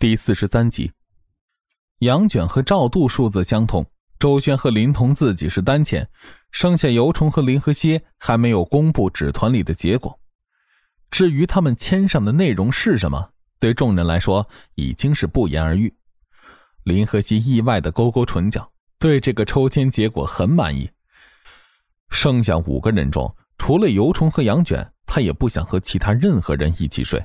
第四十三集。杨卷和赵度数字相同，周轩和林童自己是单签，剩下尤虫和林和蝎还没有公布纸团里的结果。至于他们签上的内容是什么，对众人来说已经是不言而喻。林和熙意外的勾勾唇角，对这个抽签结果很满意。剩下五个人中，除了尤虫和杨卷，他也不想和其他任何人一起睡。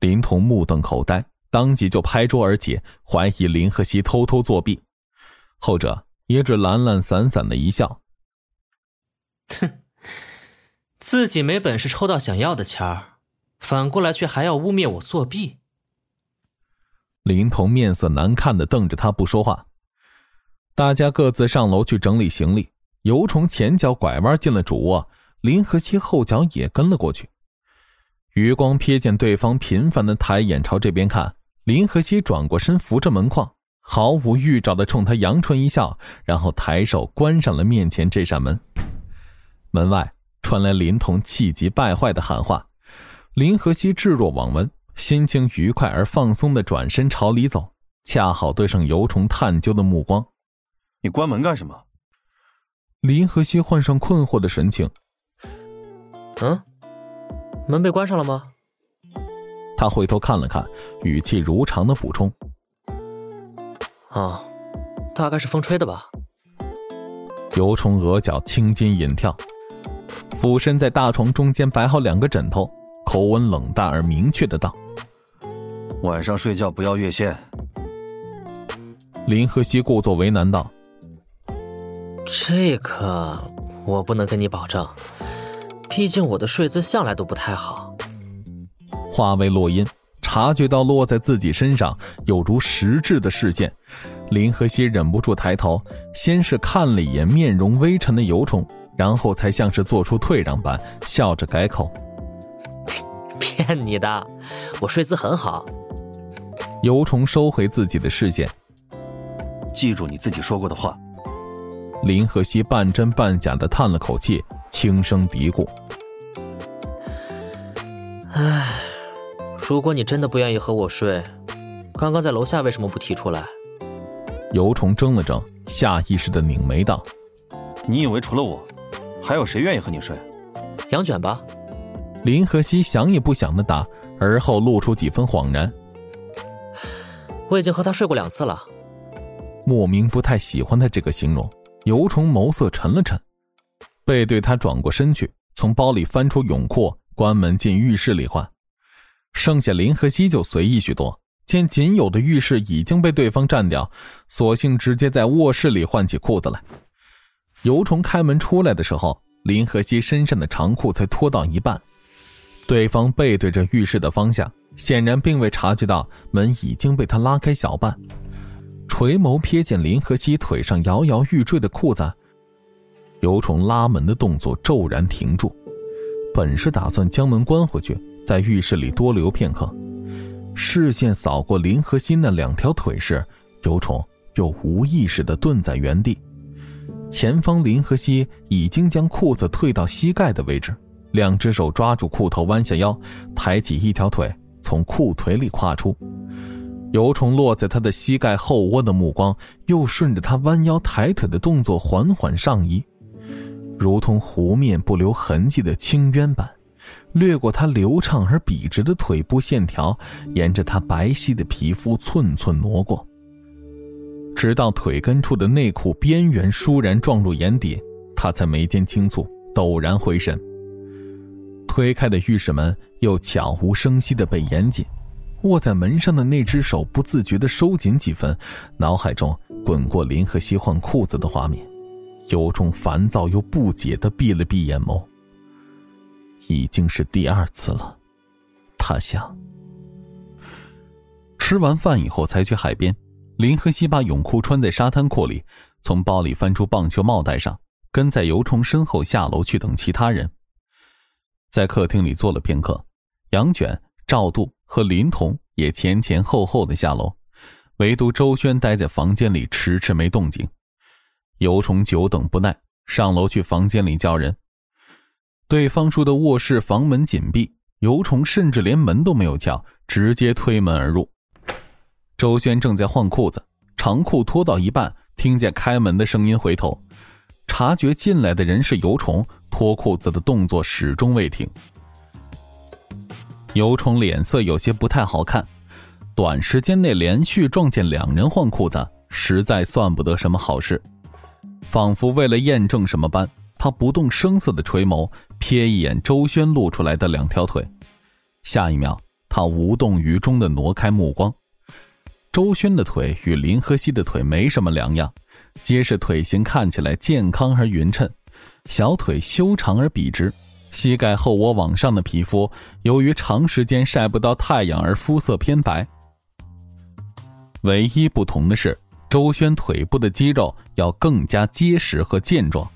林童目瞪口呆，当即就拍桌而起，怀疑林和熙偷偷作弊。后者也只懒懒散散的一笑：“哼，自己没本事抽到想要的钱儿，反过来却还要污蔑我作弊。”林童面色难看的瞪着他不说话。大家各自上楼去整理行李。尤虫前脚拐弯进了主卧，林和熙后脚也跟了过去。余光瞥见对方频繁的抬眼朝这边看，林和熙转过身扶着门框，毫无预兆的冲他扬唇一笑，然后抬手关上了面前这扇门。门外传来林童气急败坏的喊话，林和熙置若罔闻，心情愉快而放松的转身朝里走，恰好对上尤虫探究的目光。你关门干什么？林和熙换上困惑的神情。嗯，门被关上了吗？他回头看了看，语气如常的补充：“啊，大概是风吹的吧。”尤虫额角青筋隐跳，俯身在大床中间摆好两个枕头，口吻冷淡而明确的道：“晚上睡觉不要越线。”林和熙故作为难道。这个我不能跟你保证，毕竟我的睡姿向来都不太好。话未落音，察觉到落在自己身上有如实质的视线，林和熙忍不住抬头，先是看了一眼面容微沉的尤虫，然后才像是做出退让般，笑着改口：“骗你的，我睡姿很好。”尤虫收回自己的视线，记住你自己说过的话。林和熙半真半假的叹了口气，轻声嘀咕：“唉，如果你真的不愿意和我睡，刚刚在楼下为什么不提出来？”尤虫怔了怔，下意识的拧眉道：“你以为除了我，还有谁愿意和你睡？杨卷吧。”林和熙想也不想的答，而后露出几分恍然：“我已经和他睡过两次了。”莫名不太喜欢他这个形容。尤虫眸色沉了沉，背对他转过身去，从包里翻出泳裤，关门进浴室里换。剩下林和熙就随意许多，见仅有的浴室已经被对方占掉，索性直接在卧室里换起裤子来。尤虫开门出来的时候，林和熙身上的长裤才脱到一半，对方背对着浴室的方向，显然并未察觉到门已经被他拉开小半。垂眸瞥见林和熙腿上摇摇欲坠的裤子，尤虫拉门的动作骤然停住。本是打算将门关回去，在浴室里多留片刻，视线扫过林和熙那两条腿时，尤虫又无意识地顿在原地。前方林和熙已经将裤子退到膝盖的位置，两只手抓住裤头，弯下腰，抬起一条腿，从裤腿里跨出。尤虫落在他的膝盖后窝的目光，又顺着他弯腰抬腿的动作缓缓上移，如同湖面不留痕迹的清渊般，掠过他流畅而笔直的腿部线条，沿着他白皙的皮肤寸寸挪过，直到腿根处的内裤边缘倏然撞入眼底，他才眉间轻蹙，陡然回神。推开的浴室门又悄无声息地被严紧。握在门上的那只手不自觉地收紧几分，脑海中滚过林和熙换裤子的画面，有种烦躁又不解地闭了闭眼眸。已经是第二次了，他想。吃完饭以后才去海边，林和熙把泳裤穿在沙滩裤里，从包里翻出棒球帽戴上，跟在尤虫身后下楼去等其他人。在客厅里坐了片刻，杨卷、赵度。和林童也前前后后的下楼，唯独周轩待在房间里迟迟没动静。尤虫久等不耐，上楼去房间里叫人。对方说的卧室房门紧闭，尤虫甚至连门都没有敲，直接推门而入。周轩正在换裤子，长裤脱到一半，听见开门的声音，回头，察觉进来的人是尤虫，脱裤子的动作始终未停。尤虫脸色有些不太好看，短时间内连续撞见两人换裤子，实在算不得什么好事。仿佛为了验证什么般，他不动声色的垂眸，瞥一眼周轩露出来的两条腿，下一秒，他无动于衷的挪开目光。周轩的腿与林和熙的腿没什么两样，皆是腿型看起来健康而匀称，小腿修长而笔直。膝盖后窝往上的皮肤，由于长时间晒不到太阳而肤色偏白。唯一不同的是，周轩腿部的肌肉要更加结实和健壮。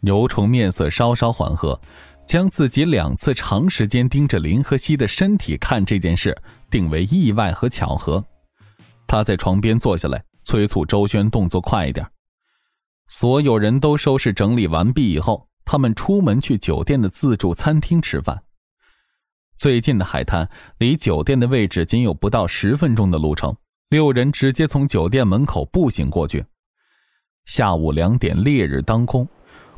牛虫面色稍稍缓和，将自己两次长时间盯着林和熙的身体看这件事定为意外和巧合。他在床边坐下来，催促周轩动作快一点。所有人都收拾整理完毕以后。他们出门去酒店的自助餐厅吃饭。最近的海滩离酒店的位置仅有不到十分钟的路程，六人直接从酒店门口步行过去。下午两点，烈日当空，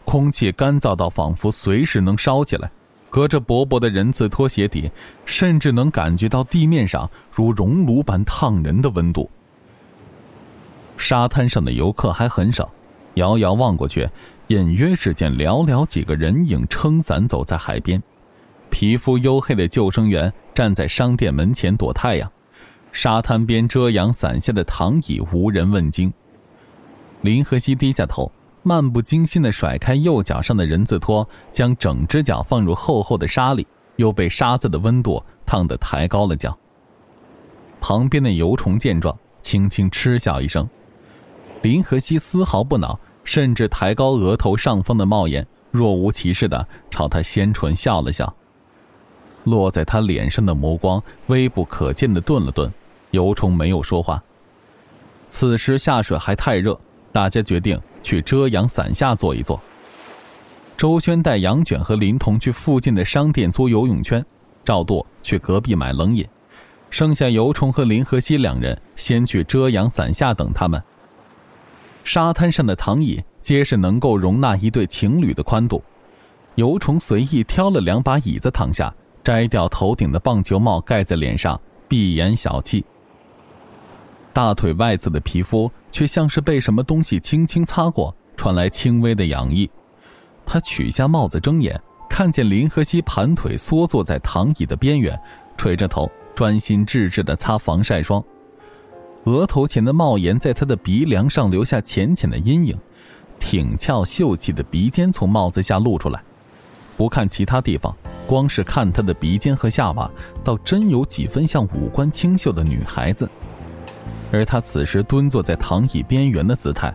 空气干燥到仿佛随时能烧起来。隔着薄薄的人字拖鞋底，甚至能感觉到地面上如熔炉般烫人的温度。沙滩上的游客还很少，遥遥望过去。隐约只见寥寥几个人影撑伞走在海边，皮肤黝黑的救生员站在商店门前躲太阳，沙滩边遮阳伞下的躺椅无人问津。林和熙低下头，漫不经心地甩开右脚上的人字拖，将整只脚放入厚厚的沙里，又被沙子的温度烫得抬高了脚。旁边的油虫见状，轻轻嗤笑一声，林和熙丝毫不恼。甚至抬高额头上方的帽檐，若无其事的朝他掀唇笑了笑。落在他脸上的眸光微不可见的顿了顿，尤虫没有说话。此时下水还太热，大家决定去遮阳伞下坐一坐。周轩带杨卷和林童去附近的商店租游泳圈，赵舵去隔壁买冷饮，剩下尤虫和林和熙两人先去遮阳伞下等他们。沙滩上的躺椅皆是能够容纳一对情侣的宽度。尤虫随意挑了两把椅子躺下，摘掉头顶的棒球帽盖在脸上，闭眼小憩。大腿外侧的皮肤却像是被什么东西轻轻擦过，传来轻微的痒意。他取下帽子，睁眼看见林和熙盘腿缩坐在躺椅的边缘，垂着头，专心致志地擦防晒霜。额头前的帽檐在他的鼻梁上留下浅浅的阴影，挺翘秀气的鼻尖从帽子下露出来。不看其他地方，光是看他的鼻尖和下巴，倒真有几分像五官清秀的女孩子。而他此时蹲坐在躺椅边缘的姿态，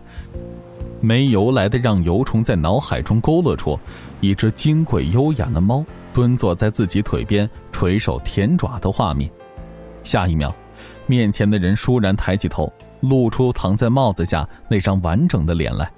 没由来的让尤虫在脑海中勾勒出一只金贵优雅的猫蹲坐在自己腿边垂手舔爪的画面。下一秒。面前的人倏然抬起头，露出藏在帽子下那张完整的脸来。